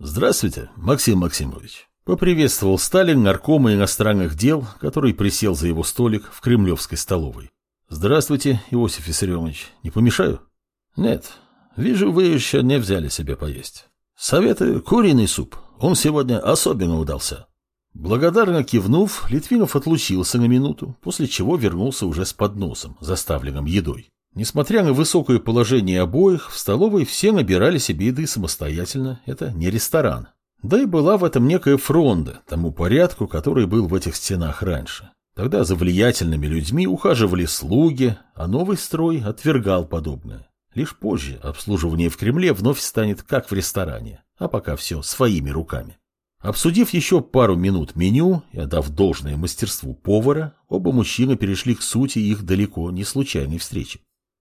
Здравствуйте, Максим Максимович. Поприветствовал Сталин наркома иностранных дел, который присел за его столик в кремлевской столовой. Здравствуйте, Иосиф Виссарионович. Не помешаю? Нет. Вижу, вы еще не взяли себе поесть. Советую куриный суп. Он сегодня особенно удался. Благодарно кивнув, Литвинов отлучился на минуту, после чего вернулся уже с подносом, заставленным едой. Несмотря на высокое положение обоих, в столовой все набирали себе еды самостоятельно, это не ресторан. Да и была в этом некая фронда, тому порядку, который был в этих стенах раньше. Тогда за влиятельными людьми ухаживали слуги, а новый строй отвергал подобное. Лишь позже обслуживание в Кремле вновь станет как в ресторане, а пока все своими руками. Обсудив еще пару минут меню и отдав должное мастерству повара, оба мужчины перешли к сути их далеко не случайной встречи.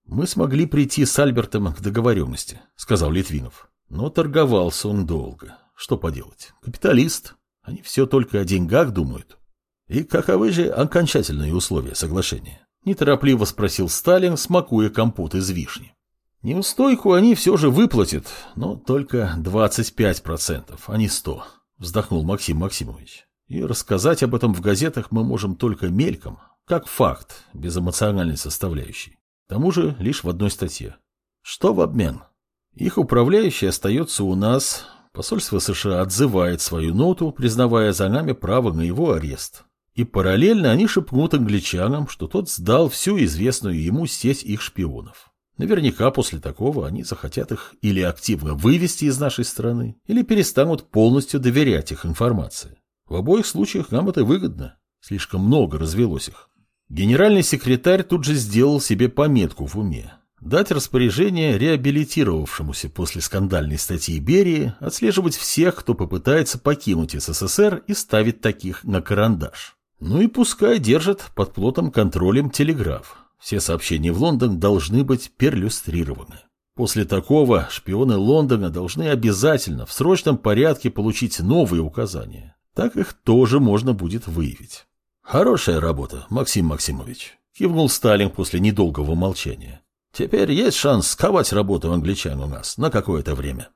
«Мы смогли прийти с Альбертом к договоренности», — сказал Литвинов. Но торговался он долго. Что поделать? Капиталист. Они все только о деньгах думают. И каковы же окончательные условия соглашения? Неторопливо спросил Сталин, смакуя компот из вишни. Неустойку они все же выплатят, но только 25%, а не 100%, вздохнул Максим Максимович. И рассказать об этом в газетах мы можем только мельком, как факт, без эмоциональной составляющей. Тому же лишь в одной статье. Что в обмен? Их управляющий остается у нас. Посольство США отзывает свою ноту, признавая за нами право на его арест. И параллельно они шепнут англичанам, что тот сдал всю известную ему сеть их шпионов. Наверняка после такого они захотят их или активно вывести из нашей страны, или перестанут полностью доверять их информации. В обоих случаях нам это выгодно. Слишком много развелось их. Генеральный секретарь тут же сделал себе пометку в уме. Дать распоряжение реабилитировавшемуся после скандальной статьи Берии отслеживать всех, кто попытается покинуть СССР и ставить таких на карандаш. Ну и пускай держат под плотным контролем телеграф. Все сообщения в Лондон должны быть перлюстрированы. После такого шпионы Лондона должны обязательно в срочном порядке получить новые указания. Так их тоже можно будет выявить. Хорошая работа, Максим Максимович, кивнул Сталин после недолгого молчания. Теперь есть шанс сковать работу англичан у нас на какое-то время.